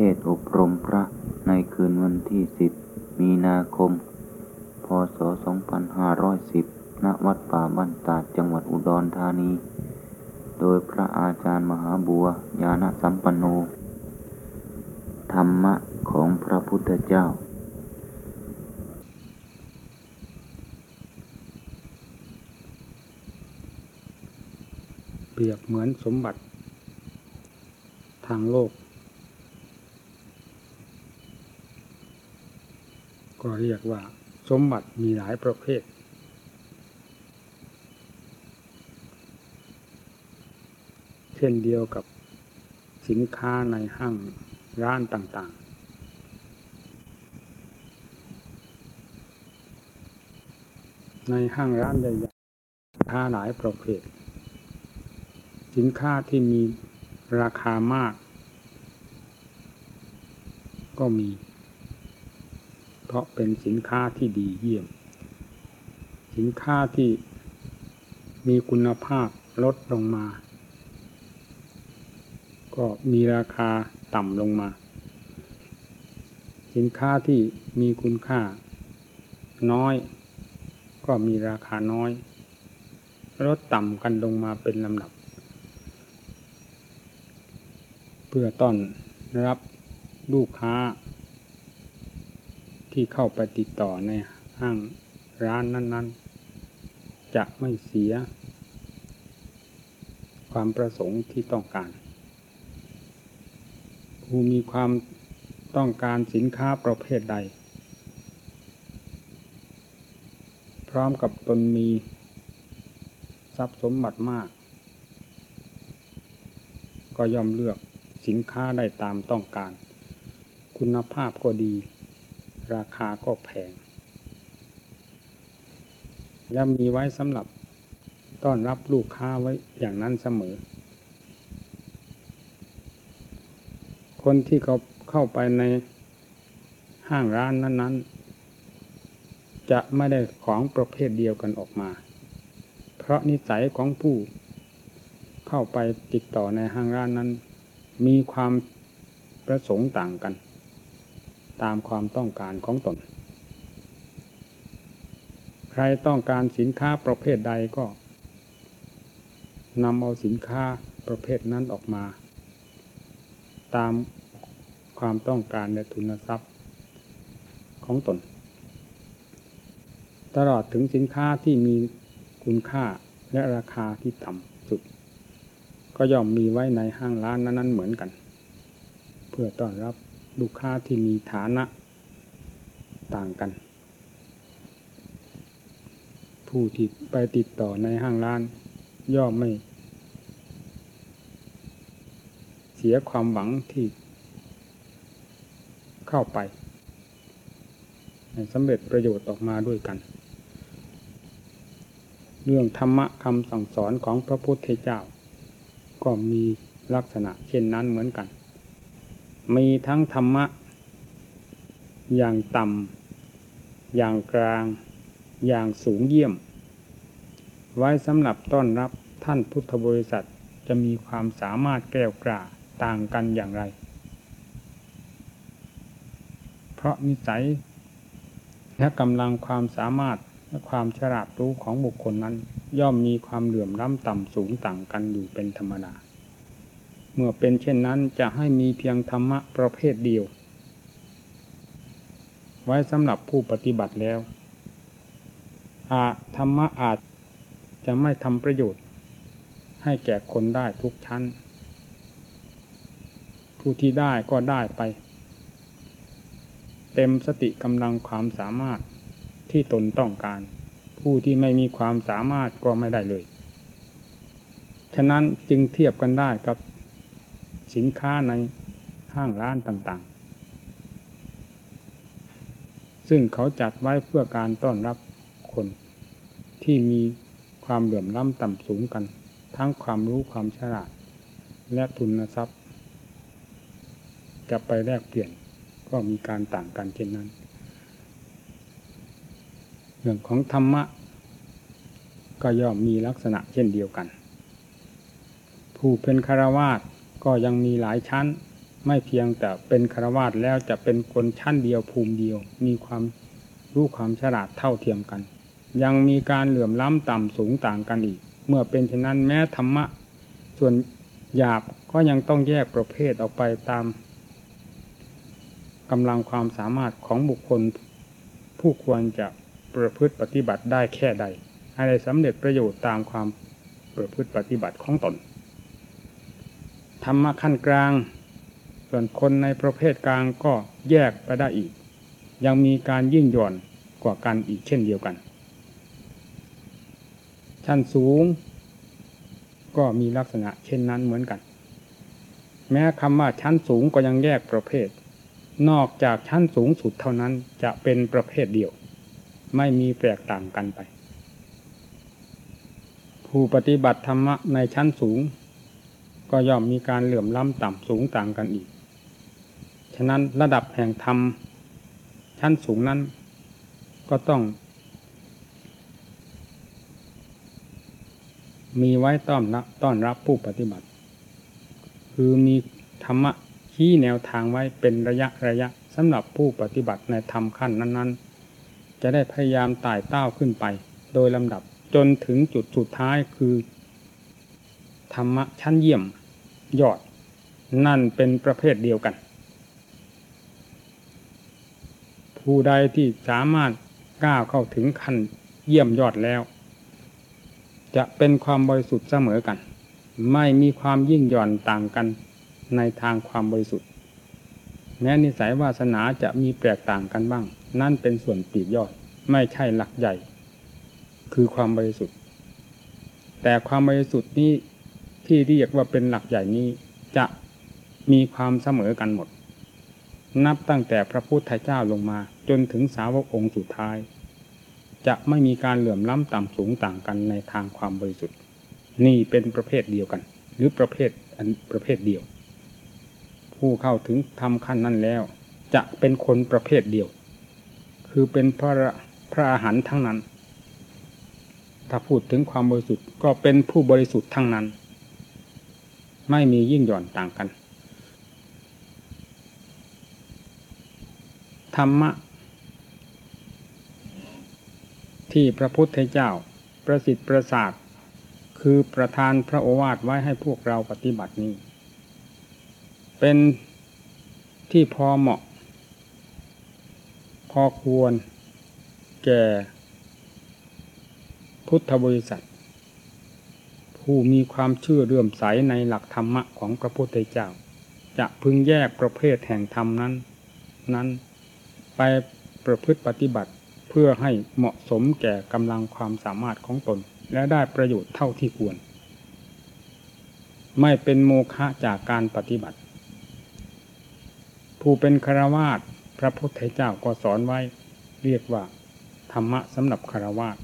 ทศอบรมพระในคืนวันที่สิบมีนาคม พศ 2510 ณ วัดป่าบ้านตาดจังหวัดอุดรธานี โดยพระอาจารย์มหาบัวยาณสัมปันโน ธรรมะของพระพุทธเจ้าเปรียบเหมือนสมบัติทางโลก ก็เรียกว่า สมบัติมีหลายประเภท เช่นเดียวกับสินค้าในห้างร้านต่างๆ ในห้างร้านใหญ่ๆค้าหลายประเภท สินค้าที่มีราคามาก ก็มี เพราะเป็นสินค้าที่ดีเยี่ยม สินค้าที่มีคุณภาพลดลงมา ก็มีราคาต่ำลงมา สินค้าที่มีคุณค่า น้อย ก็มีราคาน้อยลดต่ำกันลงมาเป็นลำดับ เพื่อต้อนรับลูกค้า ที่เข้าไปติดต่อในห้างร้านนั้น ๆ จะไม่เสีย ความประสงค์ที่ต้องการ ผู้มีความต้องการสินค้าประเภทใด พร้อมกับตนมีทรัพย์สมบัติมาก ก็ย่อมเลือกสินค้าได้ตามต้องการ คุณภาพก็ดี ราคาก็แพง และมีไว้สำหรับต้อนรับลูกค้าไว้อย่างนั้นเสมอ คนที่เขาเข้าไปในห้างร้านนั้น ๆ จะไม่ได้ของประเภทเดียวกันออกมา เพราะนิสัยของผู้เข้าไปติดต่อในห้างร้านนั้น มีความประสงค์ต่างกัน ตามความต้องการของตน ใครต้องการสินค้าประเภทใดก็นำเอาสินค้าประเภทนั้นออกมา ตามความต้องการในทุนทรัพย์ของตน ตลอดถึงสินค้าที่มีคุณค่าและราคาที่ต่ำสุด ก็ย่อมมีไว้ในห้างร้านนั้นๆเหมือนกัน เพื่อต้อนรับ ลูกค้าที่มีฐานะต่างกัน ผู้ที่ไปติดต่อในห้างร้าน ย่อมไม่ เสียความหวังที่เข้าไปสำเร็จประโยชน์ออกมาด้วยกัน เรื่องธรรมะคำสั่งสอนของพระพุทธเจ้า ก็มีลักษณะเช่นนั้นเหมือนกัน มีทั้งธรรมะ อย่างต่ำอย่างกลาง อย่างสูงเยี่ยม ไว้สำหรับต้อนรับท่านพุทธบริษัทจะมีความสามารถแก้วกล้าต่างกันอย่างไร เพราะนิสัยและกำลังความสามารถและความฉลาดรู้ของบุคคลนั้น ย่อมมีความเหลื่อมล้ำต่ำสูงต่างกันอยู่เป็นธรรมดา เมื่อเป็นเช่นนั้นจะให้มีเพียงธรรมะประเภทเดียว ไว้สำหรับผู้ปฏิบัติแล้ว อาธรรมะอาจจะไม่ทำประโยชน์ ให้แก่คนได้ทุกชั้น ผู้ที่ได้ก็ได้ไป เต็มสติกำลังความสามารถที่ตนต้องการ ผู้ที่ไม่มีความสามารถก็ไม่ได้เลย ฉะนั้นจึงเทียบกันได้กับ สินค้าในห้างร้านต่างๆ ซึ่งเขาจัดไว้เพื่อการต้อนรับคนที่มีความเหลื่อมล้ำต่ำสูงกัน ทั้งความรู้ความฉลาด และทุนทรัพย์ จะไปแลกเปลี่ยนก็มีการต่างกันเช่นนั้น เรื่องของธรรมะ ก็ย่อมมีลักษณะเช่นเดียวกัน ผู้เป็นคารวาส ก็ยังมีหลายชั้น ไม่เพียงแต่เป็นคารวาสแล้วจะเป็นคนชั้นเดียวภูมิเดียว มีความรู้ความฉลาดเท่าเทียมกัน ยังมีการเหลื่อมล้ำต่ำสูงต่างกันอีก เมื่อเป็นเช่นนั้นแม้ธรรมะ ส่วนหยาบก็ยังต้องแยกประเภทออกไปตามกำลังความสามารถของบุคคล ผู้ควรจะประพฤติปฏิบัติได้แค่ใด ให้ได้สำเร็จประโยชน์ตามความประพฤติปฏิบัติของตน ธรรมะขั้นกลาง ส่วนคนในประเภทกลางก็แยกไปได้อีก ยังมีการยิ่งหย่อนกว่ากันอีกเช่นเดียวกัน ชั้นสูง ก็มีลักษณะเช่นนั้นเหมือนกัน แม้คำว่าชั้นสูงก็ยังแยกประเภท นอกจากชั้นสูงสุดเท่านั้นจะเป็นประเภทเดียว ไม่มีแตกต่างกันไป ผู้ปฏิบัติธรรมะในชั้นสูง ก็ย่อมมีการเหลื่อมล้ำต่ำสูงต่างกันอีก ฉะนั้นระดับแห่งธรรมชั้นสูงนั้น ก็ต้อง มีไว้ต้อนรับต้อนรับผู้ปฏิบัติ คือมีธรรมะชี้แนวทางไว้เป็นระยะระยะสำหรับผู้ปฏิบัติในธรรมขั้นนั้นๆ จะได้พยายามไต่เต้าขึ้นไป โดยลำดับจนถึงจุดสุดท้ายคือ ธรรมะชั้นเยี่ยม ยอด นั่นเป็นประเภทเดียวกัน ผู้ใดที่สามารถก้าวเข้าถึงขั้นเยี่ยมยอดแล้ว จะเป็นความบริสุทธิ์เสมอกัน ไม่มีความยิ่งหย่อนต่างกันในทางความบริสุทธิ์ แม้นิสัยวาสนาจะมีแตกต่างกันบ้าง นั่นเป็นส่วนปีกยอยไม่ใช่หลักใหญ่ คือความบริสุทธิ์ แต่ความบริสุทธิ์นี้ ที่เรียกว่าเป็นหลักใหญ่นี้จะมีความเสมอกันหมด นับตั้งแต่พระพุทธเจ้าลงมา จนถึงสาวกองค์สุดท้าย จะไม่มีการเหลื่อมล้ำต่ำสูงต่างกันในทางความบริสุทธิ์ นี่เป็นประเภทเดียวกัน หรือประเภทอันประเภทเดียว ผู้เข้าถึงทำขั้นนั้นแล้ว จะเป็นคนประเภทเดียว คือเป็นพระพระอาหารทั้งนั้น ถ้าพูดถึงความบริสุทธิ์ก็เป็นผู้บริสุทธิ์ทั้งนั้น ไม่มียิ่งหย่อนต่างกัน ธรรมะ ที่พระพุทธเจ้าประสิทธิ์ประสาทคือประธานพระโอวาทไว้ให้พวกเราปฏิบัตินี้ เป็นที่พอเหมาะ พอควรแก่พุทธบริษัท ผู้มีความเชื่อเรื่อมใสในหลักธรรมะของพระพุทธเจ้า จะพึงแยกประเภทแห่งธรรมนั้น นั้นไปประพฤติปฏิบัติเพื่อให้เหมาะสมแก่กำลังความสามารถของตน และได้ประโยชน์เท่าที่ควร ไม่เป็นโมฆะจากการปฏิบัติ ผู้เป็นคารวาสพระพุทธเจ้าก็สอนไว้ เรียกว่า ธรรมะสำหรับคารวาส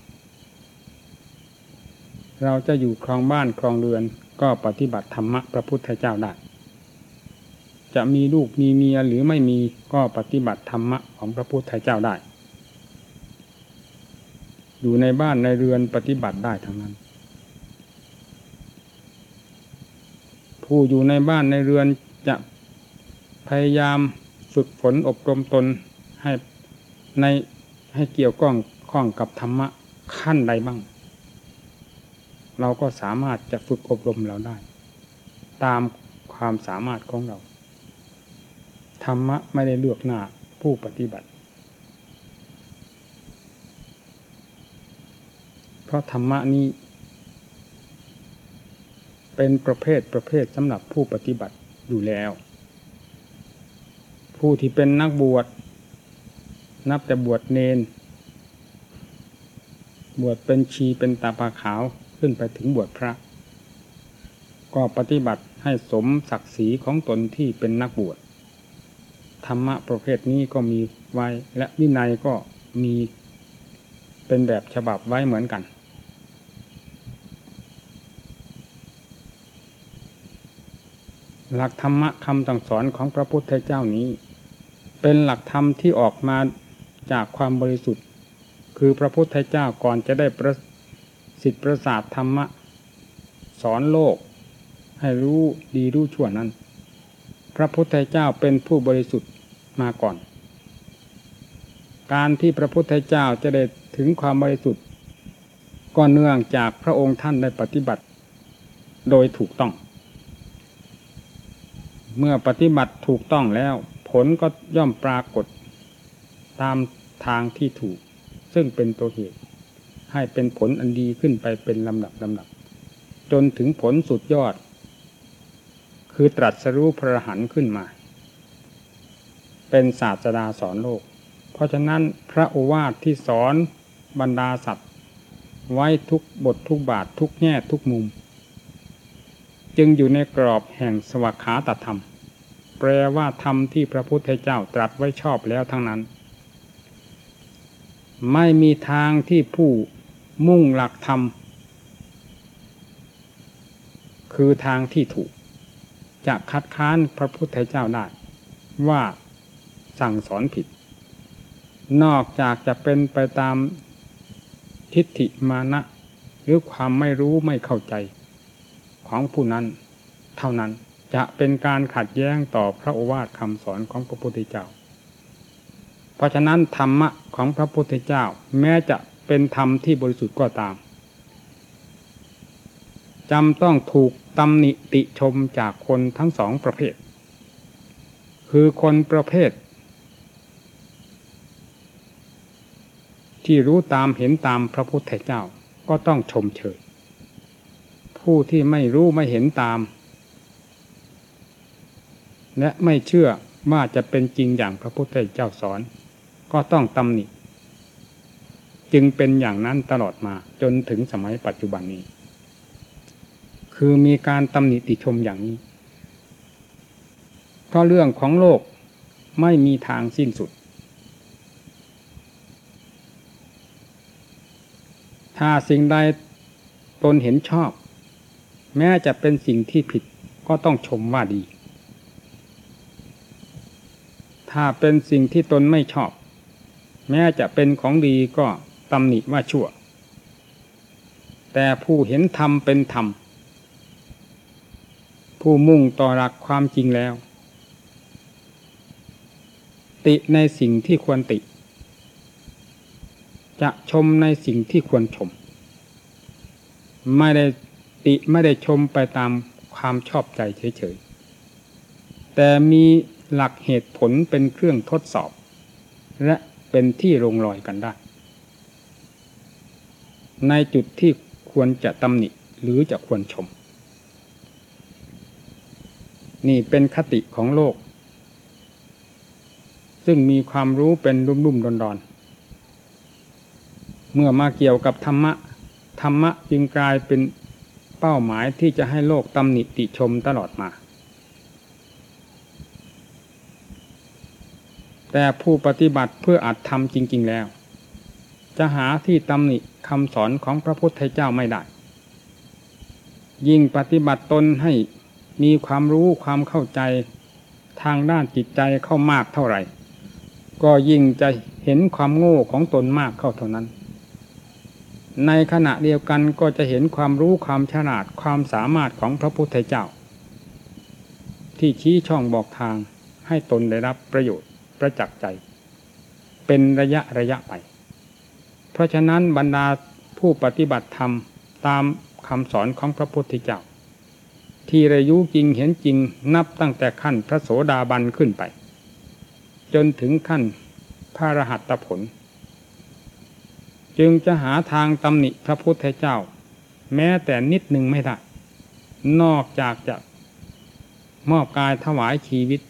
เราจะอยู่ครองบ้านครองเรือนก็ปฏิบัติธรรมะพระพุทธเจ้าได้ จะมีลูกมีเมียหรือไม่มีก็ปฏิบัติธรรมะของพระพุทธเจ้าได้ อยู่ในบ้านในเรือนปฏิบัติได้ทั้งนั้น ผู้อยู่ในบ้านในเรือนจะพยายามฝึกฝนอบรมตนให้ในให้เกี่ยวข้องข้องกับธรรมะขั้นใดบ้าง เราก็สามารถจะฝึกอบรมเราได้ ตามความสามารถของเรา ธรรมะไม่ได้เลือกหน้าผู้ปฏิบัติ เพราะธรรมะนี้ เป็นประเภทประเภทสำหรับผู้ปฏิบัติอยู่แล้ว ผู้ที่เป็นนักบวช นับแต่บวชเนน บวชเป็นชีเป็นตาปาขาว ขึ้นไปถึงบวชพระ ก็ปฏิบัติให้สมศักดิ์ศรีของตนที่เป็นนักบวชธรรมะประเภทนี้ก็มีไว้ และวินัยก็มีเป็นแบบฉบับไว้เหมือนกัน หลักธรรมะคำสั่งสอนของพระพุทธเจ้านี้ เป็นหลักธรรมที่ออกมาจากความบริสุทธิ์ คือพระพุทธเจ้าก่อนจะได้ประ สิทธิประสาทธรรมะ สอนโลก ให้รู้ดีรู้ชั่วนั้น พระพุทธเจ้าเป็นผู้บริสุทธิ์มาก่อน การที่พระพุทธเจ้าจะได้ถึงความบริสุทธิ์ ก็เนื่องจากพระองค์ท่านได้ปฏิบัติ โดยถูกต้อง เมื่อปฏิบัติถูกต้องแล้ว ผลก็ย่อมปรากฏตามทางที่ถูก ซึ่งเป็นตัวเหตุ ให้เป็นผลอันดีขึ้นไปเป็นลำดับลำดับ จนถึงผลสุดยอด คือตรัสรู้พระหันขึ้นมา เป็นศาสดาสอนโลก เพราะฉะนั้นพระโอวาทที่สอนบรรดาสัตว์ ไว้ทุกบททุกบาททุกแง่ทุกมุม จึงอยู่ในกรอบแห่งสวขาตธรรม แปลว่าธรรมที่พระพุทธเจ้าตรัสไว้ชอบแล้วทั้งนั้น ไม่มีทางที่ผู้ มุ่งหลักธรรม คือทางที่ถูก จะคัดค้านพระพุทธเจ้าได้ ว่าสั่งสอนผิด นอกจากจะเป็นไปตามทิฏฐิมานะ หรือความไม่รู้ไม่เข้าใจ ของผู้นั้น เท่านั้นจะเป็นการขัดแย้งต่อพระโอวาทคำสอนของพระพุทธเจ้า เพราะฉะนั้นธรรมะของพระพุทธเจ้าแม้จะ เป็นธรรมที่บริสุทธิ์ก็ตามจำต้องถูกตำหนิติชมจากคนทั้งสองประเภท คือคนประเภท ที่รู้ตามเห็นตามพระพุทธเจ้าก็ต้องชมเชยผู้ที่ไม่รู้ไม่เห็นตาม และไม่เชื่อว่าจะเป็นจริงอย่างพระพุทธเจ้าสอน ก็ต้องตำหนิ จึงเป็นอย่างนั้นตลอดมาจนถึงสมัยปัจจุบันนี้ คือมีการตำหนิติชมอย่างนี้ เพราะเรื่องของโลกไม่มีทางสิ้นสุด ถ้าสิ่งใดตนเห็นชอบ แม้จะเป็นสิ่งที่ผิดก็ต้องชมว่าดี ถ้าเป็นสิ่งที่ตนไม่ชอบ แม้จะเป็นของดีก็ ตำหนิว่าชั่ว แต่ผู้เห็นธรรมเป็นธรรม ผู้มุ่งต่อหลักความจริงแล้ว ติในสิ่งที่ควรติ จะชมในสิ่งที่ควรชม ไม่ได้ติไม่ได้ชมไปตามความชอบใจเฉยๆ แต่มีหลักเหตุผลเป็นเครื่องทดสอบ และเป็นที่ลงรอยกันได้ ในจุดที่ควรจะตำหนิหรือจะควรชม นี่เป็นคติของโลก ซึ่งมีความรู้เป็นรุ่มๆดอนๆ เมื่อมาเกี่ยวกับธรรมะ ธรรมะจึงกลายเป็นเป้าหมายที่จะให้โลกตำหนิติชมตลอดมา แต่ผู้ปฏิบัติเพื่ออัดทำจริง ๆแล้ว จะหาที่ตำหนิ คำสอนของพระพุทธเจ้าไม่ได้ ยิ่งปฏิบัติตนให้มีความรู้ความเข้าใจทางด้านจิตใจเข้ามากเท่าไหร่ ก็ยิ่งจะเห็นความโง่ของตนมากเข้าเท่านั้น ในขณะเดียวกันก็จะเห็นความรู้ความฉลาดความสามารถของพระพุทธเจ้า ที่ชี้ช่องบอกทางให้ตนได้รับประโยชน์ประจักษ์ใจ เป็นระยะระยะไป เพราะฉะนั้นบรรดาผู้ปฏิบัติธรรมตามคำสอนของพระพุทธเจ้า ที่ระยุจริงเห็นจริงนับตั้งแต่ขั้นพระโสดาบันขึ้นไป จนถึงขั้นพระรหัตผล จึงจะหาทางตำหนิพระพุทธเจ้า แม้แต่นิดหนึ่งไม่ได้ นอกจากจะมอบกายถวายชีวิต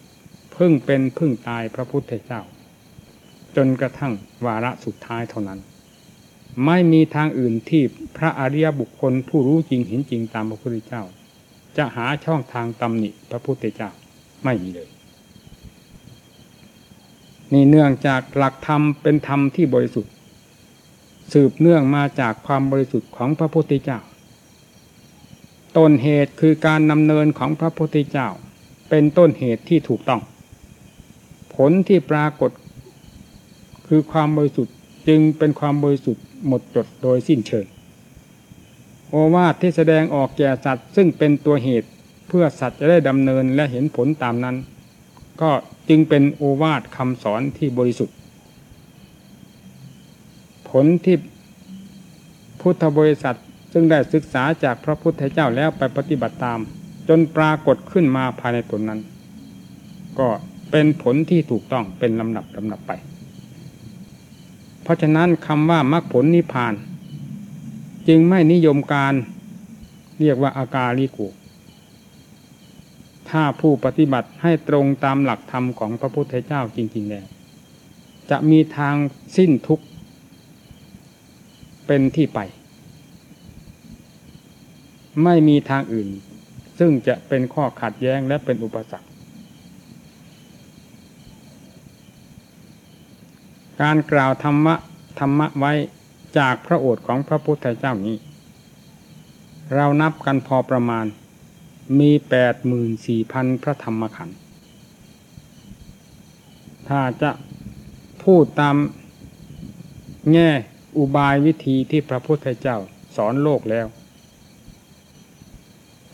พึ่งเป็นพึ่งตายพระพุทธเจ้า จนกระทั่งวาระสุดท้ายเท่านั้น ไม่มีทางอื่นที่พระอริยบุคคลผู้รู้จริงเห็นจริงตามพระพุทธเจ้า จะหาช่องทางตำหนิพระพุทธเจ้าไม่มีเลย นี่เนื่องจากหลักธรรมเป็นธรรมที่บริสุทธิ์ สืบเนื่องมาจากความบริสุทธิ์ของพระพุทธเจ้า ต้นเหตุคือการนำเนินของพระพุทธเจ้า เป็นต้นเหตุที่ถูกต้อง ผลที่ปรากฏคือความบริสุทธิ์ จึงเป็นความบริสุทธิ์หมดจดโดยสิ้นเชิงโอวาทที่แสดงออกแก่สัตว์ซึ่งเป็นตัวเหตุเพื่อสัตว์จะได้ดำเนินและเห็นผลตามนั้น ก็จึงเป็นโอวาทคำสอนที่บริสุทธิ์ ผลที่พุทธบริษัทซึ่งได้ศึกษาจากพระพุทธเจ้าแล้วไปปฏิบัติตาม จนปรากฏขึ้นมาภายในตนนั้น ก็เป็นผลที่ถูกต้องเป็นลำดับลำดับไป เพราะฉะนั้นคำว่ามรรคผลนิพพาน จึงไม่นิยมการเรียกว่าอากาลิกุถ้าผู้ปฏิบัติให้ตรงตามหลักธรรมของพระพุทธเจ้าจริง ๆ แล้ว จะมีทางสิ้นทุกข์เป็นที่ไป ไม่มีทางอื่น ซึ่งจะเป็นข้อขัดแย้งและเป็นอุปสรรค การกล่าวธรรมะธรรมะไว้จากพระโอษฐ์ของพระพุทธเจ้านี้ เรานับกันพอประมาณมีแปดหมื่นสี่พันพระธรรมขันธ์ถ้าจะพูดตามแง่อุบายวิธีที่พระพุทธเจ้าสอนโลกแล้ว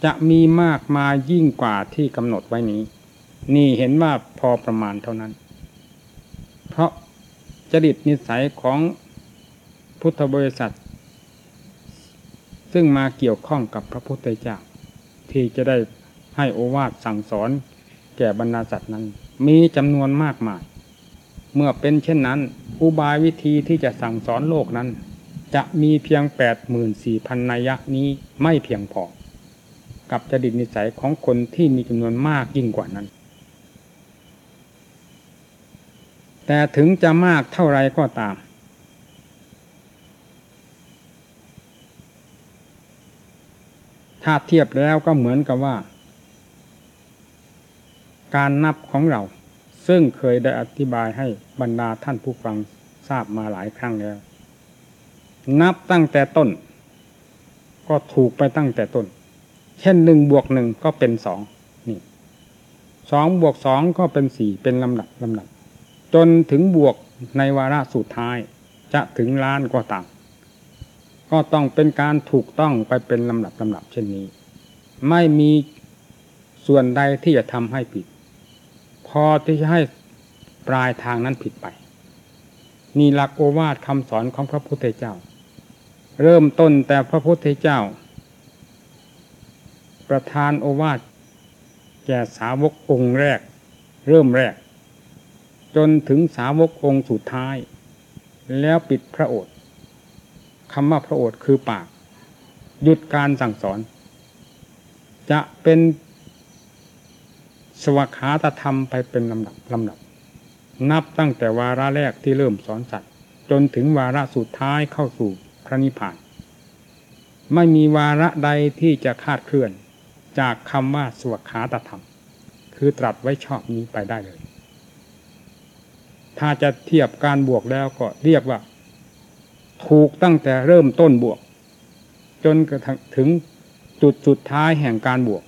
จะมีมากมายิ่งกว่าที่กำหนดไว้นี้ นี่เห็นว่าพอประมาณเท่านั้น เพราะ จริตนิสัยของพุทธบริษัท ซึ่งมาเกี่ยวข้องกับพระพุทธเจ้าที่จะได้ให้โอวาทสั่งสอนแก่บรรดาสัตว์นั้น มีจำนวนมากมาย เมื่อเป็นเช่นนั้น อุบายวิธีที่จะสั่งสอนโลกนั้น จะมีเพียงแปดหมื่นสี่พันนัยะนี้ไม่เพียงพอ กับจดิตนิสัยของคนที่มีจำนวนมากยิ่งกว่านั้น แต่ถึงจะมากเท่าไรก็ตาม ถ้าเทียบแล้วก็เหมือนกับว่า การนับของเรา ซึ่งเคยได้อธิบายให้บรรดาท่านผู้ฟังทราบมาหลายครั้งแล้ว นับตั้งแต่ต้น ก็ถูกไปตั้งแต่ต้น เช่นหนึ่งบวกหนึ่งก็เป็นสองนี่สองบวกสองก็เป็นสี่เป็นลำดับลำดับ จนถึงบวกในวาระสุดท้ายจะถึงล้านก็ตามก็ต้องเป็นการถูกต้องไปเป็นลำดับลำดับเช่นนี้ ไม่มีส่วนใดที่จะทำให้ผิด พอที่จะให้ปลายทางนั้นผิดไป นี่หลักโอวาทคำสอนของพระพุทธเจ้า เริ่มต้นแต่พระพุทธเจ้า ประทานโอวาทแก่สาวกองค์แรก เริ่มแรก จนถึงสาวกองค์สุดท้าย แล้วปิดพระโอษฐ์คำว่าพระโอษฐ์คือปาก หยุดการสั่งสอน จะเป็นสวขาตธรรมไปเป็นลำดับลำดับ นับตั้งแต่วาระแรกที่เริ่มสอนสัตว์ จนถึงวาระสุดท้ายเข้าสู่พระนิพพาน ไม่มีวาระใดที่จะคาดเคลื่อน จากคำว่าสวขาตธรรม คือตรัสไว้ชอบนี้ไปได้เลย ถ้าจะเทียบการบวกแล้วก็เรียกว่า ถูกตั้งแต่เริ่มต้นบวก จนกระทั่งถึงจุดสุดท้ายแห่งการบวก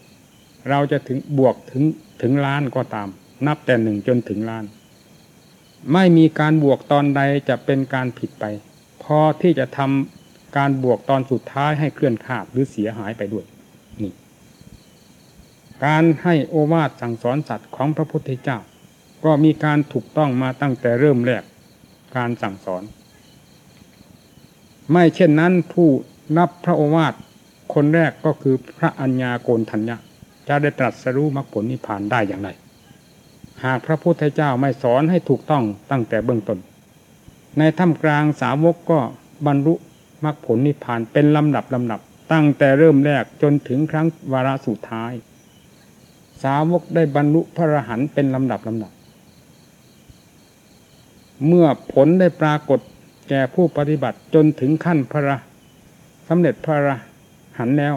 เราจะถึงบวกถึงถึงล้านก็ตาม นับแต่หนึ่งจนถึงล้าน ไม่มีการบวกตอนใดจะเป็นการผิดไป พอที่จะทำการบวกตอนสุดท้ายให้เคลื่อนขาดหรือเสียหายไปด้วยนี่การให้โอวาทสั่งสอนสัตว์ของพระพุทธเจ้า ก็มีการถูกต้องมาตั้งแต่เริ่มแรกการสั่งสอน ไม่เช่นนั้นผู้นับพระโอวาทคนแรกก็คือพระัญญาโกนทัญญะจะได้ตรัสรู้มรรคผลนิพพานได้อย่างไร หากพระพุทธเจ้าไม่สอนให้ถูกต้องตั้งแต่เบื้องต้น ในถ้ำกลางสาวกก็บรรลุมรรคผลนิพพานเป็นลำดับลำดับ ตั้งแต่เริ่มแรกจนถึงครั้งวาระสุดท้าย สาวกได้บรรลุพระอรหันต์เป็นลำดับลำดับ เมื่อผลได้ปรากฏแก่ผู้ปฏิบัติจนถึงขั้นพระสำเร็จพระหันแล้ว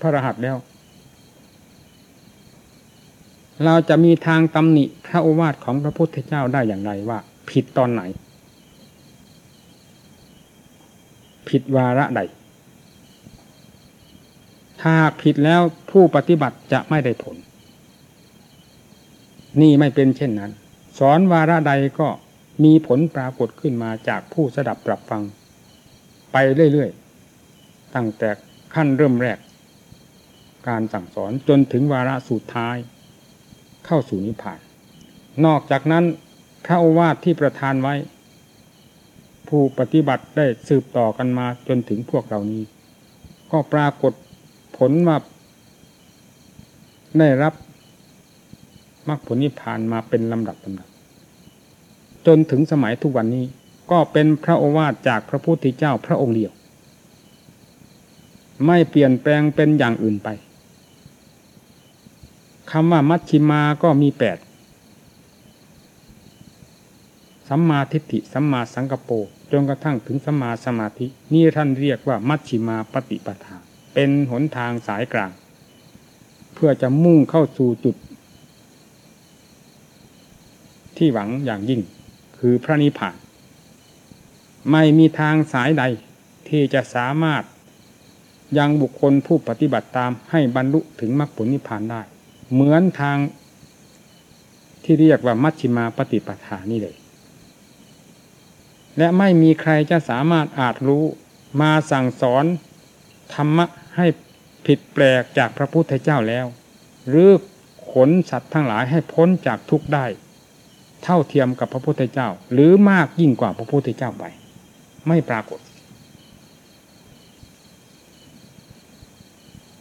พระรหัสแล้ว เราจะมีทางตำหนิพระโอวาทของพระพุทธเจ้าได้อย่างไรว่า ผิดตอนไหน ผิดวาระใด ถ้าผิดแล้วผู้ปฏิบัติจะไม่ได้ผล นี่ไม่เป็นเช่นนั้น สอนวาระใดก็ มีผลปรากฏขึ้นมาจากผู้สดับปรับฟัง ไปเรื่อยๆ ตั้งแต่ขั้นเริ่มแรก การสั่งสอนจนถึงวาระสุดท้าย เข้าสู่นิพพาน นอกจากนั้นพระโอวาทที่ประทานไว้ ผู้ปฏิบัติได้สืบต่อกันมาจนถึงพวกเรานี้ ก็ปรากฏผลว่าได้รับมรรคผลนิพพานมาเป็นลำดับลำดับ จนถึงสมัยทุกวันนี้ ก็เป็นพระโอวาทจากพระพุทธเจ้าพระองค์เดียว ไม่เปลี่ยนแปลงเป็นอย่างอื่นไปคำว่ามัชชิมาก็มีแปดสัมมาทิฏฐิสัมมาสังกปรจนกระทั่งถึงสัมมาสมาธิ นี่ท่านเรียกว่ามัชชิมาปฏิปทา เป็นหนทางสายกลาง เพื่อจะมุ่งเข้าสู่จุด ที่หวังอย่างยิ่ง คือพระนิพพาน ไม่มีทางสายใดที่จะสามารถยังบุคคลผู้ปฏิบัติตามให้บรรลุถึงมรรคผลนิพพานได้ เหมือนทางที่เรียกว่ามัชชิมาปฏิปทานี่เลย และไม่มีใครจะสามารถอาจรู้มาสั่งสอนธรรมะให้ผิดแปลกจากพระพุทธเจ้าแล้วหรือขนสัตว์ทั้งหลายให้พ้นจากทุกข์ได้ เท่าเทียมกับพระพุทธเจ้า หรือมากยิ่งกว่าพระพุทธเจ้าไป ไม่ปรากฏ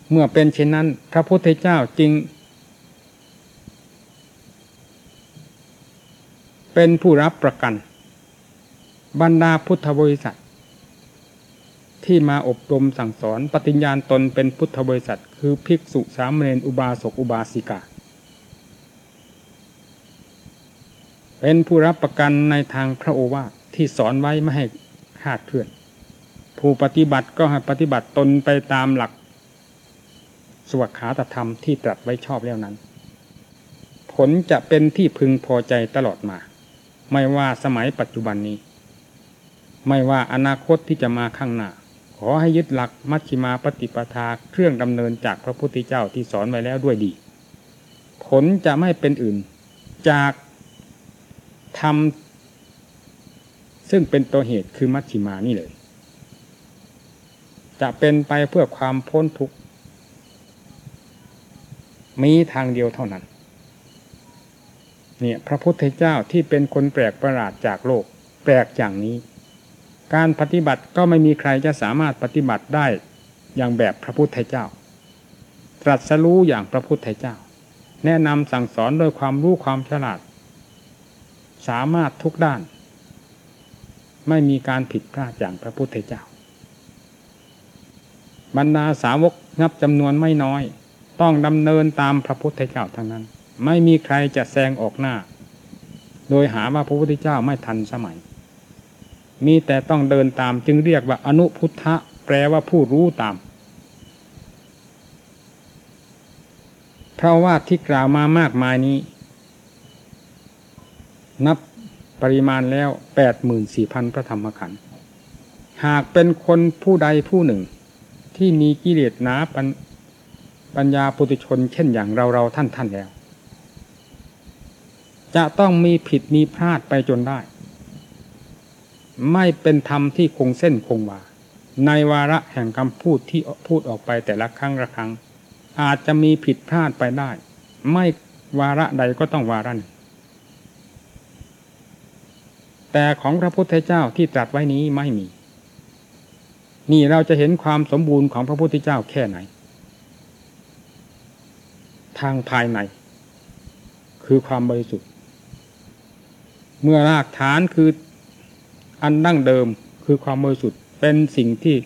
เมื่อเป็นเช่นนั้น พระพุทธเจ้าจึง เป็นผู้รับประกัน บรรดาพุทธบริษัท ที่มาอบรมสั่งสอนปฏิญญาณตนเป็นพุทธบริษัท คือภิกษุสามเณรอุบาสกอุบาสิกา เป็นผู้รับประกันในทางพระโอวาทที่สอนไว้ไม่ให้คาดเคลื่อน ผู้ปฏิบัติก็ให้ปฏิบัติตนไปตามหลัก สวขาตธรรมที่ตรัสไว้ชอบแล้วนั้น ผลจะเป็นที่พึงพอใจตลอดมา ไม่ว่าสมัยปัจจุบันนี้ ไม่ว่าอนาคตที่จะมาข้างหน้า ขอให้ยึดหลักมัชฌิมาปฏิปทาเครื่องดำเนินจากพระพุทธเจ้าที่สอนไว้แล้วด้วยดี ผลจะไม่เป็นอื่น จาก ทำซึ่งเป็นตัวเหตุคือมัชฌิมานี่เลย จะเป็นไปเพื่อความพ้นทุกข์ มีทางเดียวเท่านั้น เนี่ย พระพุทธเจ้าที่เป็นคนแปลกประหลาดจากโลก แปลกอย่างนี้ การปฏิบัติก็ไม่มีใครจะสามารถปฏิบัติได้อย่างแบบพระพุทธเจ้า ตรัสรู้อย่างพระพุทธเจ้า แนะนำสั่งสอนด้วยความรู้ความฉลาด สามารถทุกด้าน ไม่มีการผิดพลาดอย่างพระพุทธเจ้า บรรดาสาวกนับจำนวนไม่น้อย ต้องดำเนินตามพระพุทธเจ้าทั้งนั้น ไม่มีใครจะแซงออกหน้า โดยหาว่าพระพุทธเจ้าไม่ทันสมัย มีแต่ต้องเดินตามจึงเรียกว่าอนุพุทธะแปลว่าผู้รู้ตามเพราะว่าที่กล่าวมามากมายนี้ นับปริมาณแล้วแปดหมื่นสี่พันพระธรรมขันธ์หากเป็นคนผู้ใดผู้หนึ่ง ที่มีกิเลสหนาปปัญญาปุถุชน เช่นอย่างเราเราท่านท่านแล้ว จะต้องมีผิดมีพลาดไปจนได้ ไม่เป็นธรรมที่คงเส้นคงวาในวาระแห่งคำพูดที่พูดออกไปแต่ละครั้งละครั้ง อาจจะมีผิดพลาดไปได้ ไม่วาระใดก็ต้องวาระหนึ่ง แต่ของพระพุทธเจ้าที่ตรัสไว้นี้ไม่มี นี่เราจะเห็นความสมบูรณ์ของพระพุทธเจ้าแค่ไหน ทางภายใน คือความบริสุทธิ์ เมื่อรากฐานคืออันดั้งเดิมคือความบริสุทธิ์เป็นสิ่งที่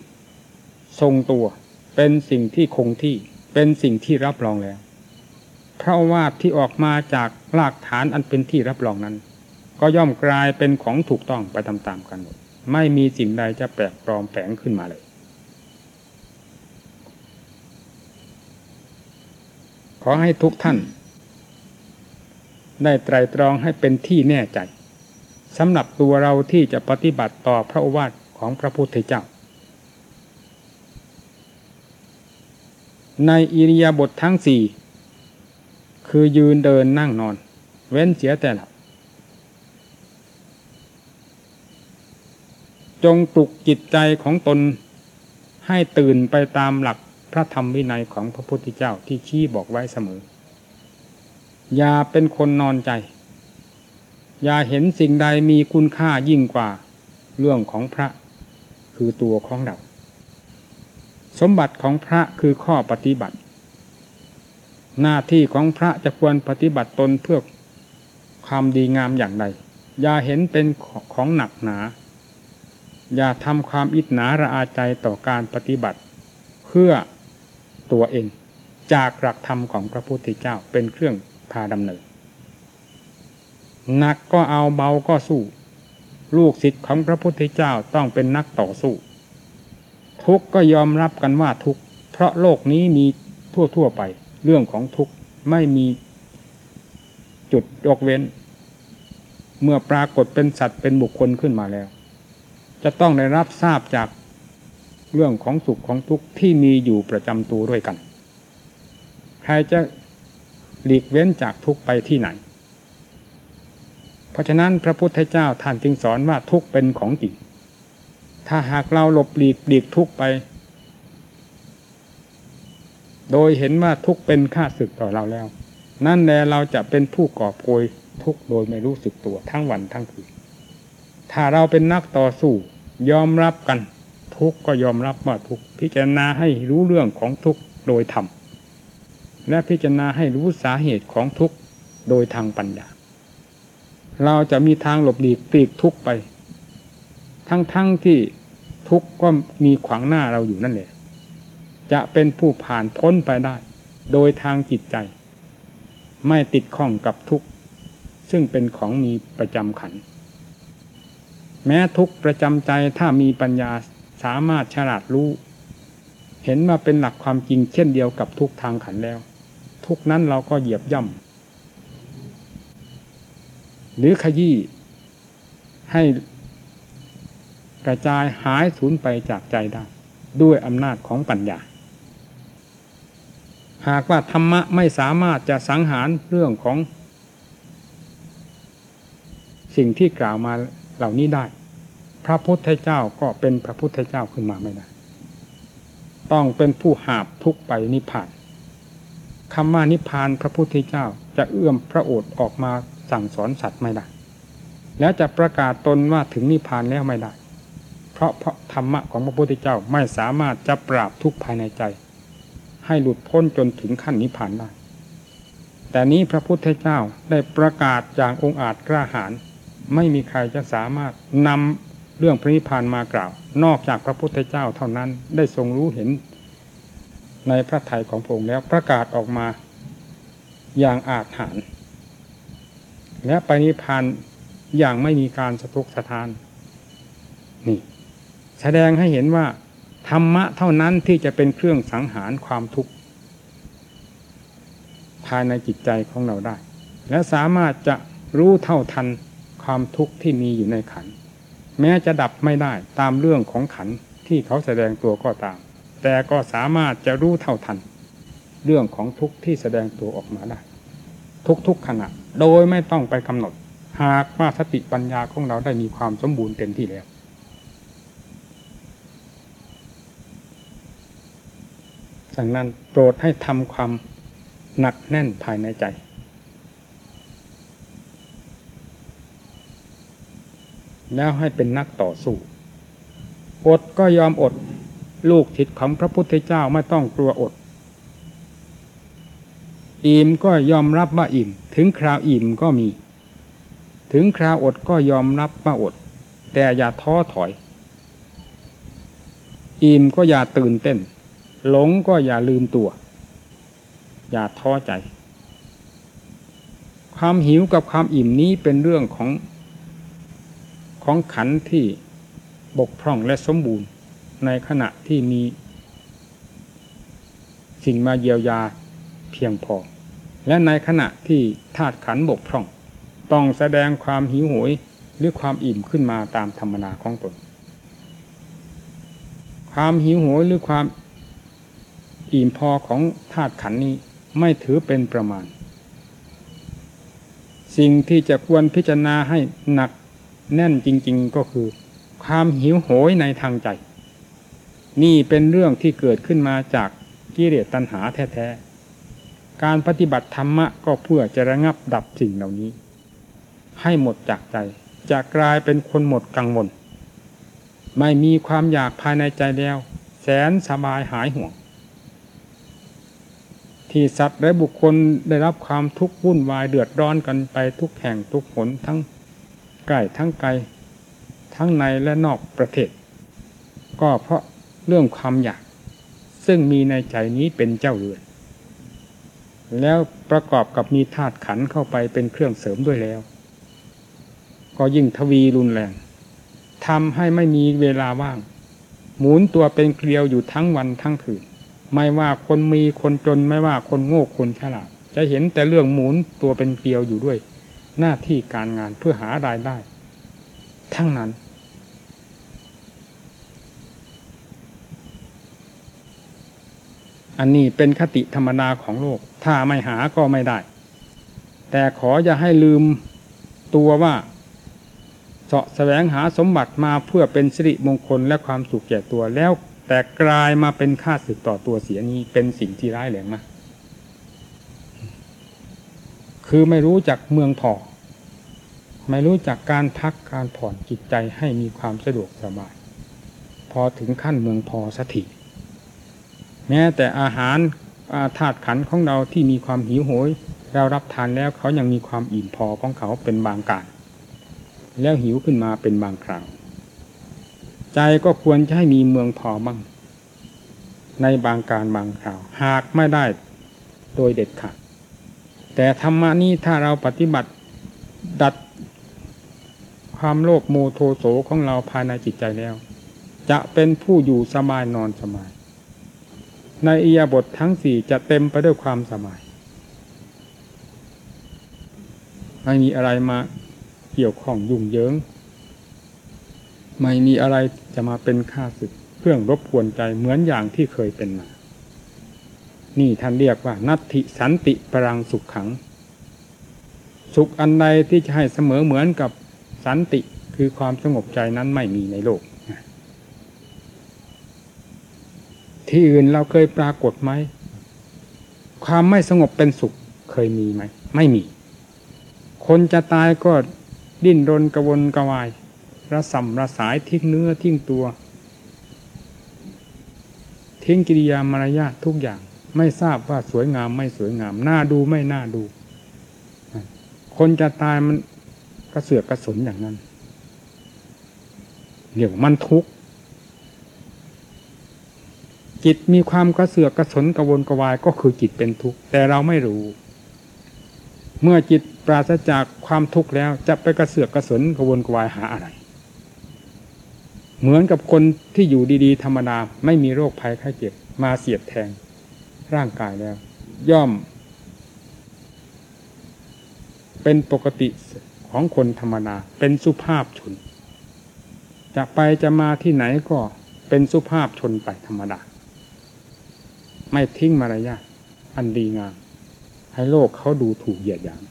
ทรงตัว เป็นสิ่งที่คงที่ เป็นสิ่งที่รับรองแล้วเพราะว่าที่ออกมาจากรากฐานอันเป็นที่รับรองนั้น ก็ย่อมกลายเป็นของถูกต้องไปตามๆกันหมดไม่มีสิ่งใดจะแปลกปลอมแฝงขึ้นมาเลย ขอให้ทุกท่าน ได้ไตรตรองให้เป็นที่แน่ใจสำหรับตัวเราที่จะปฏิบัติต่อพระอวาทของพระพุทธเจ้า ในอิริยาบถททั้งสี่ คือยืนเดินนั่งนอน เว้นเสียแต่หลับ จงปลุกจิตใจของตน ให้ตื่นไปตามหลักพระธรรมวินัยของพระพุทธเจ้าที่ชี้บอกไว้เสมอ อย่าเป็นคนนอนใจ อย่าเห็นสิ่งใดมีคุณค่ายิ่งกว่าเรื่องของพระคือตัวของเรา สมบัติของพระคือข้อปฏิบัติ หน้าที่ของพระจะควรปฏิบัติตนเพื่อความดีงามอย่างใด อย่าเห็นเป็นของหนักหนา อย่าทำความอิจนาระอาใจต่อการปฏิบัติ เพื่อตัวเองจากหลักธรรมของพระพุทธเจ้าเป็นเครื่องพาดำเนินหนักก็เอาเบาก็สู้ ลูกศิษย์ของพระพุทธเจ้าต้องเป็นนักต่อสู้ ทุกก็ยอมรับกันว่าทุกเพราะโลกนี้มีทั่วๆไป เรื่องของทุกไม่มีจุดยกเว้น เมื่อปรากฏเป็นสัตว์เป็นบุคคลขึ้นมาแล้ว จะต้องได้รับทราบจากเรื่องของสุขของทุกข์ที่มีอยู่ประจำตัวด้วยกัน ใครจะหลีกเว้นจากทุกข์ไปที่ไหน เพราะฉะนั้นพระพุทธเจ้าท่านจึงสอนว่าทุกข์เป็นของจริง ถ้าหากเราหลบหลีกหลีกทุกข์ไป โดยเห็นว่าทุกข์เป็นค่าศึกต่อเราแล้ว นั่นแหละเราจะเป็นผู้ก่อโพยทุกข์โดยไม่รู้สึกตัวทั้งวันทั้งคืน ถ้าเราเป็นนักต่อสู้ยอมรับกัน ทุกก็ยอมรับว่าทุกพิจารณาให้รู้เรื่องของทุกโดยธรรมและพิจารณาให้รู้สาเหตุของทุกโดยทางปัญญา เราจะมีทางหลบหลีกปลีกทุกไป ทั้งๆทที่ทุกก็มีขวางหน้าเราอยู่นั่นแหละจะเป็นผู้ผ่านพ้นไปได้ โดยทางจิตใจ ไม่ติดข้องกับทุกข์ ซึ่งเป็นของมีประจำขัน แม้ทุกประจำใจถ้ามีปัญญาสามารถฉลาดรู้ เห็นมาเป็นหลักความจริงเช่นเดียวกับทุกทางขันแล้ว ทุกนั้นเราก็เหยียบย่ำหรือขยี้ให้กระจายหายสูญไปจากใจได้ ด้วยอำนาจของปัญญา หากว่าธรรมะไม่สามารถจะสังหารเรื่องของ สิ่งที่กล่าวมา เหล่านี้ได้ พระพุทธเจ้าก็เป็นพระพุทธเจ้าขึ้นมาไม่ได้ ต้องเป็นผู้หาบทุกไปนิพพานคำว่านิพพานพระพุทธเจ้าจะเอื้อมพระโอษฐ์ออกมาสั่งสอนสัตว์ไม่ได้ แล้วจะประกาศตนว่าถึงนิพพานแล้วไม่ได้ เพราะเพราะธรรมะของพระพุทธเจ้าไม่สามารถจะปราบทุกภายในใจ ให้หลุดพ้นจนถึงขั้นนิพพานได้ แต่นี้พระพุทธเจ้าได้ประกาศอย่างองอาจกล้าหาญ ไม่มีใครจะสามารถนำเรื่องพระนิพพานมากล่าว นอกจากพระพุทธเจ้าเท่านั้นได้ทรงรู้เห็น ในพระทัยของพระองค์แล้วประกาศออกมาอย่างอาจหารและไปนิพพานอย่างไม่มีการสะทกสะทาน นี่ แสดงให้เห็นว่า ธรรมะเท่านั้นที่จะเป็นเครื่องสังหารความทุกข์ภายในจิตใจของเราได้ และสามารถจะรู้เท่าทัน ความทุกข์ที่มีอยู่ในขัน แม้จะดับไม่ได้ตามเรื่องของขันที่เขาแสดงตัวก็ตาม แต่ก็สามารถจะรู้เท่าทัน เรื่องของทุกข์ที่แสดงตัวออกมาได้ ทุกๆขณะ โดยไม่ต้องไปกำหนด หากว่าสติปัญญาของเราได้มีความสมบูรณ์เต็มที่แล้วดังนั้นโปรดให้ทำความหนักแน่นภายในใจ แล้วให้เป็นนักต่อสู้ อดก็ยอมอด ลูกทิศของพระพุทธเจ้าไม่ต้องกลัวอด อิ่มก็ยอมรับว่าอิ่ม ถึงคราวอิ่มก็มี ถึงคราวอดก็ยอมรับว่าอด แต่อย่าท้อถอย อิ่มก็อย่าตื่นเต้น หลงก็อย่าลืมตัว อย่าท้อใจ ความหิวกับความอิ่มนี้เป็นเรื่องของ ของขันที่บกพร่องและสมบูรณ์ในขณะที่มี สิ่งมาเยียวยาเพียงพอ และในขณะที่ธาตุขันบกพร่อง ต้องแสดงความหิวโหยหรือความอิ่มขึ้นมาตามธรรมนาของตน ความหิวโหยหรือความอิ่มพอของธาตุขันนี้ไม่ถือเป็นประมาณ สิ่งที่จะควรพิจารณาให้หนัก แน่นจริง ๆก็คือ ความหิวโหยในทางใจ นี่เป็นเรื่องที่เกิดขึ้นมาจากกิเลสตัณหาแท้ๆ การปฏิบัติธรรมะก็เพื่อจะระงับดับสิ่งเหล่านี้ ให้หมดจากใจ จะกลายเป็นคนหมดกังวล ไม่มีความอยากภายในใจแล้ว แสนสบายหายห่วง ที่สัตว์และบุคคลได้รับความทุกข์วุ่นวายเดือดร้อนกันไปทุกแห่งทุกผลทั้ง กล้ทั้งไกล ทั้งในและนอกประเทศ ก็เพราะเรื่องความอยาก ซึ่งมีในใจนี้เป็นเจ้าเรือน แล้วประกอบกับมีธาตุขันเข้าไปเป็นเครื่องเสริมด้วยแล้ว ก็ยิ่งทวีรุนแรงทำให้ไม่มีเวลาว่าง หมุนตัวเป็นเกลียวอยู่ทั้งวันทั้งคืนไม่ว่าคนมีคนจนไม่ว่าคนโง่คนฉลาดจะเห็นแต่เรื่องหมุนตัวเป็นเกลียวอยู่ด้วย หน้าที่การงานเพื่อหารายได้ ทั้งนั้น อันนี้เป็นคติธรรมดาของโลก ถ้าไม่หาก็ไม่ได้ แต่ขออย่าให้ลืมตัวว่าเสาะแสวงหาสมบัติมาเพื่อเป็นสิริมงคลและความสุขแก่ตัวแล้ว แต่กลายมาเป็นค่าศึกต่อตัวเสียนี้เป็นสิ่งที่ร้ายแรงมากคือไม่รู้จักเมืองพอ ไม่รู้จักการพักการผ่อนจิตใจให้มีความสะดวกสบาย พอถึงขั้นเมืองพอสักทีแม้แต่อาหาราธาตุขันของเราที่มีความหิวโหย เรารับทานแล้วเขายังมีความอิ่มพอของเขาเป็นบางการ แล้วหิวขึ้นมาเป็นบางคราวใจก็ควรจะให้มีเมืองพอบ้างในบางการบางคราว หากไม่ได้โดยเด็ดขาดแต่ธรรมานี้ถ้าเราปฏิบัติดัด ความโลภโมโทโสของเราภายในจิตใจแล้ว จะเป็นผู้อยู่สบายนอนสบาย ในอียบททั้งสี่จะเต็มไปด้วยความสบายไม่มีอะไรมาเกี่ยวข้องยุ่งเหยิง ไม่มีอะไรจะมาเป็นค่าศึกเครื่องรบกวนใจเหมือนอย่างที่เคยเป็นมา นี่ท่านเรียกว่า นัตถิสันติปรังสุขขัง สุขอันใดที่จะให้เสมอเหมือนกับ สันติคือความสงบใจนั้นไม่มีในโลก ที่อื่นเราเคยปรากฏไหม ความไม่สงบเป็นสุขเคยมีไหม ไม่มี คนจะตายก็ดิ้นรนกระวนกระวาย ระสำระสายทิ้งเนื้อทิ้งตัว ทิ้งกิริยามารยาททุกอย่าง ไม่ทราบว่าสวยงามไม่สวยงาม น่าดูไม่น่าดู คนจะตายมัน ระเสือกกระสนอย่างนั้นเดี๋ยวมันทุกข์จิตมีความกระเสือกกระสนกระวนกระวายก็คือจิตเป็นทุกข์แต่เราไม่รู้ เมื่อจิตปราศจากความทุกข์แล้วจะไปกระเสือกกระสนกระวนกระวายหาอะไร เหมือนกับคนที่อยู่ดีๆ ธรรมดาไม่มีโรคภัยไข้เจ็บมาเสียดแทงร่างกายแล้ว ย่อม เป็นปกติ ของคนธรรมดาเป็นสุภาพชน จะไปจะมาที่ไหนก็เป็นสุภาพชนไปธรรมดา ไม่ทิ้งมารยาทอันดีงาม ให้โลกเขาดูถูกเหยียดหยาม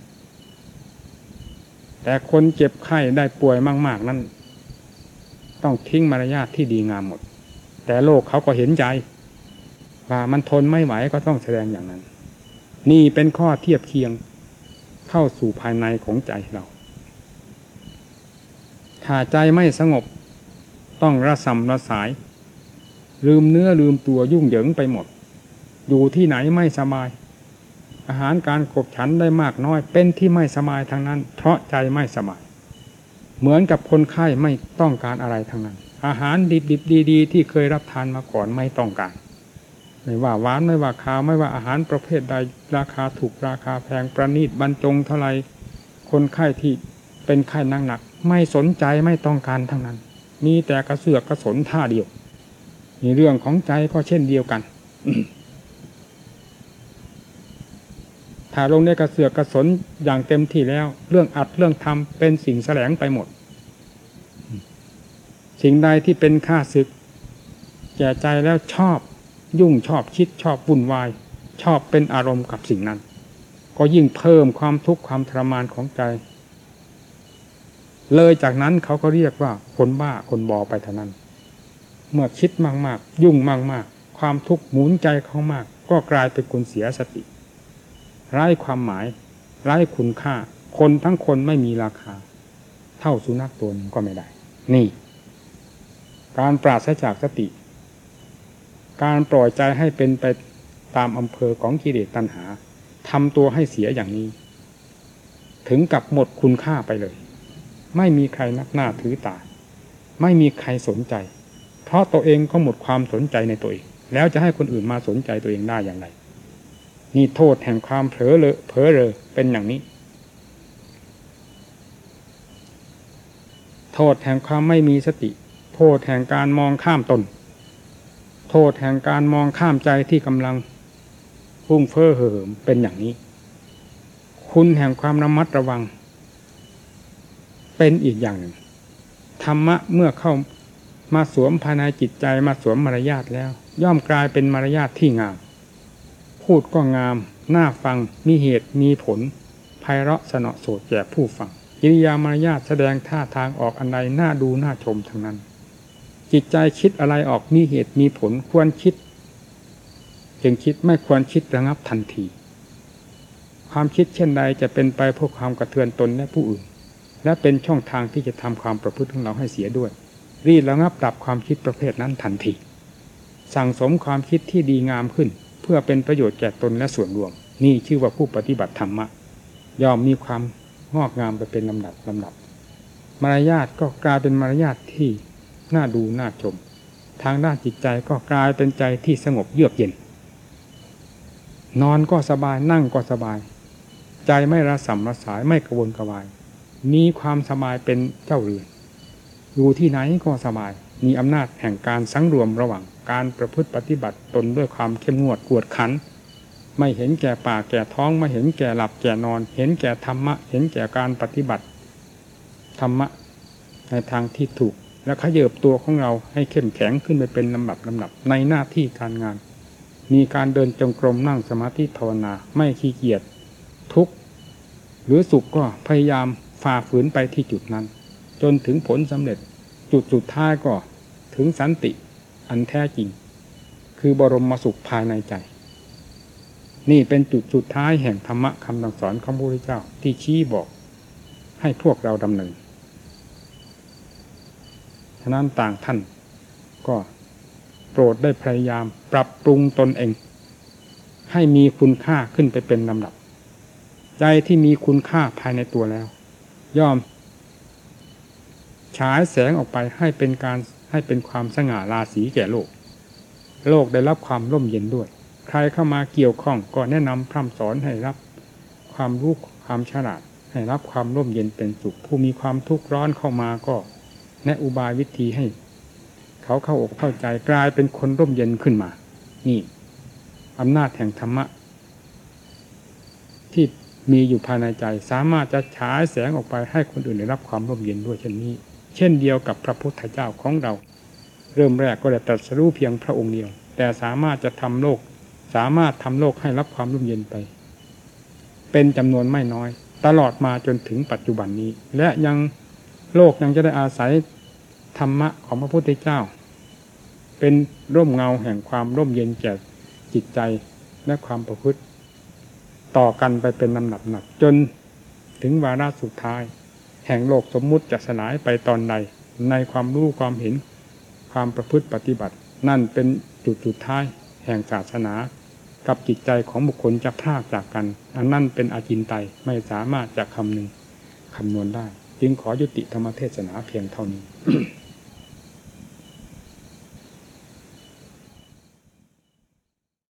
แต่คนเจ็บไข้ได้ป่วยมาก ๆ นั้นต้องทิ้งมารยาทที่ดีงามหมด แต่โลกเขาก็เห็นใจ ว่ามันทนไม่ไหวก็ต้องแสดงอย่างนั้น นี่เป็นข้อเทียบเคียงเข้าสู่ภายในของใจเรา ถ้าใจไม่สงบ ต้องระสำระสาย ลืมเนื้อลืมตัวยุ่งเหยิงไปหมด อยู่ที่ไหนไม่สบาย อาหารการขบฉันได้มากน้อย เป็นที่ไม่สบายทางนั้น เพราะใจไม่สบาย เหมือนกับคนไข้ไม่ต้องการอะไรทางนั้น อาหารดิบดิบดีๆ ที่เคยรับทานมาก่อนไม่ต้องการไม่ว่าหวานไม่ว่าขาวไม่ว่าอาหารประเภทใดราคาถูกราคาแพงประณีตบรรจงเท่าไรคนไข้ที่เป็นไข้นั่งหนัก ไม่สนใจไม่ต้องการทั้งนั้น มีแต่กระเสือกกระสนท่าเดียวมีเรื่องของใจก็เช่นเดียวกันถ้าลงในกระเสือกกระสนอย่างเต็มที่แล้ว เรื่องอัดเรื่องทำเป็นสิ่งแสลงไปหมด สิ่งใดที่เป็นค่าศึกแก่ใจแล้วชอบยุ่งชอบคิดชอบวุ่นวาย ชอบเป็นอารมณ์กับสิ่งนั้น ก็ยิ่งเพิ่มความทุกข์ความทรมานของใจ เลยจากนั้นเขาก็เรียกว่าคนบ้าคนบอไปเท่านั้น เมื่อคิดมากๆ ยุ่งมากๆ ความทุกข์หมุนใจเขามาก ก็กลายเป็นคนเสียสติ ไร้ความหมาย ไร้คุณค่า คนทั้งคนไม่มีราคา เท่าสุนัขตัวนึงก็ไม่ได้ นี่ การปราศจากสติ การปล่อยใจให้เป็นไปตามอำเภอของกิเลสตัณหาทำตัวให้เสียอย่างนี้ ถึงกับหมดคุณค่าไปเลย ไม่มีใครนักหน้าถือตา ไม่มีใครสนใจ เพราะตัวเองก็หมดความสนใจในตัวเอง แล้วจะให้คนอื่นมาสนใจตัวเองได้อย่างไร นี่โทษแห่งความเผลอเลอะเผลอเรอเป็นอย่างนี้ โทษแห่งความไม่มีสติ โทษแห่งการมองข้ามตน โทษแห่งการมองข้ามใจที่กำลังพุ่งเฟ้อเหิมเป็นอย่างนี้ คุณแห่งความระมัดระวัง เป็นอีกอย่างหนึ่งธรรมะเมื่อเข้ามาสวมภายในจิตใจมาสวมมารยาทแล้ว ย่อมกลายเป็นมารยาทที่งาม พูดก็งามน่าฟังมีเหตุมีผลไพเราะสนอโสดแก่ผู้ฟังกิริยามารยาทแสดงท่าทางออกอันใดน่าดูน่าชมทั้งนั้น จิตใจคิดอะไรออกมีเหตุมีผลควรคิดจึงคิดไม่ควรคิดระงับทันที ความคิดเช่นใดจะเป็นไปเพื่อความกระเทือนตนและผู้อื่น และเป็นช่องทางที่จะทำความประพฤติของเราให้เสียด้วย รีบระงับดับความคิดประเภทนั้นทันทีสั่งสมความคิดที่ดีงามขึ้น เพื่อเป็นประโยชน์แก่ตนและส่วนรวม นี่ชื่อว่าผู้ปฏิบัติธรรมะยอมมีความงอกงามไปเป็นลำดับลำดับ มารยาทก็กลายเป็นมารยาทที่น่าดูน่าชม ทางด้านจิตใจก็กลายเป็นใจที่สงบเยือกเย็น นอนก็สบายนั่งก็สบาย ใจไม่ระสำระสายไม่กระวนกระวาย มีความสบายเป็นเจ้าเรือนอยู่ที่ไหนก็สบาย มีอำนาจแห่งการสังรวมระหว่างการประพฤติปฏิบัติตนด้วยความเข้มงวดกวดขัน ไม่เห็นแก่ป่าแก่ท้องไม่เห็นแก่หลับแก่นอน เห็นแก่ธรรมะ เห็นแก่การปฏิบัติ ธรรมะ ในทางที่ถูก และขยบตัวของเราให้เข้มแข็งขึ้นไปเป็นลำดับลำดับในหน้าที่การงาน มีการเดินจงกรมนั่งสมาธิภาวนา ไม่ขี้เกียจทุกข์หรือสุขก็พยายาม ฝ่าฝืนไปที่จุดนั้น จนถึงผลสำเร็จจุดสุดท้ายก็ถึงสันติอันแท้จริง คือบรมสุขภายในใจ นี่เป็นจุดสุดท้ายแห่งธรรมะคำสั่งสอนของพระพุทธเจ้าที่ชี้บอกให้พวกเราดำเนิน ฉะนั้นต่างท่านก็โปรดได้พยายามปรับปรุงตนเอง ให้มีคุณค่าขึ้นไปเป็นลำดับ ใจที่มีคุณค่าภายในตัวแล้ว ย่อม ฉายแสงออกไปให้เป็นการให้เป็นความสง่าราศีแก่โลก โลกได้รับความร่มเย็นด้วย ใครเข้ามาเกี่ยวข้องก็แนะนำพร่ำสอนให้รับ ความรู้ความฉลาดให้รับความร่มเย็นเป็นสุข ผู้มีความทุกข์ร้อนเข้ามาก็ แนะอุบายวิธีให้ เขาเข้าอกเข้าใจกลายเป็นคนร่มเย็นขึ้นมา นี่อำนาจแห่งธรรมะ มีอยู่ภายในใจ สามารถจะฉายแสงออกไปให้คนอื่นได้รับความร่มเย็นด้วยเช่นนี้ เช่นเดียวกับพระพุทธเจ้าของเรา เริ่มแรกก็ได้ตรัสรู้เพียงพระองค์เดียว แต่สามารถจะทำโลก สามารถทำโลกให้รับความร่มเย็นไป เป็นจำนวนไม่น้อย ตลอดมาจนถึงปัจจุบันนี้ และยังโลกยังจะได้อาศัยธรรมะของพระพุทธเจ้า เป็นร่มเงาแห่งความร่มเย็นแก่จิตใจและความประพฤติ ต่อกันไปเป็นลำดับหนักจนถึงวาระสุดท้าย แห่งโลกสมมุติจะสลายไปตอนใดในความรู้ความเห็นความประพฤติปฏิบัติ นั่นเป็นจุดสุดท้าย แห่งศาสนา กับจิตใจของบุคคลจะพลากจากกัน อันนั่นเป็นอาจินไตยไม่สามารถจะคำนึงคำนวณได้ จึงขอยุติธรรมเทศนาเพียงเท่านี้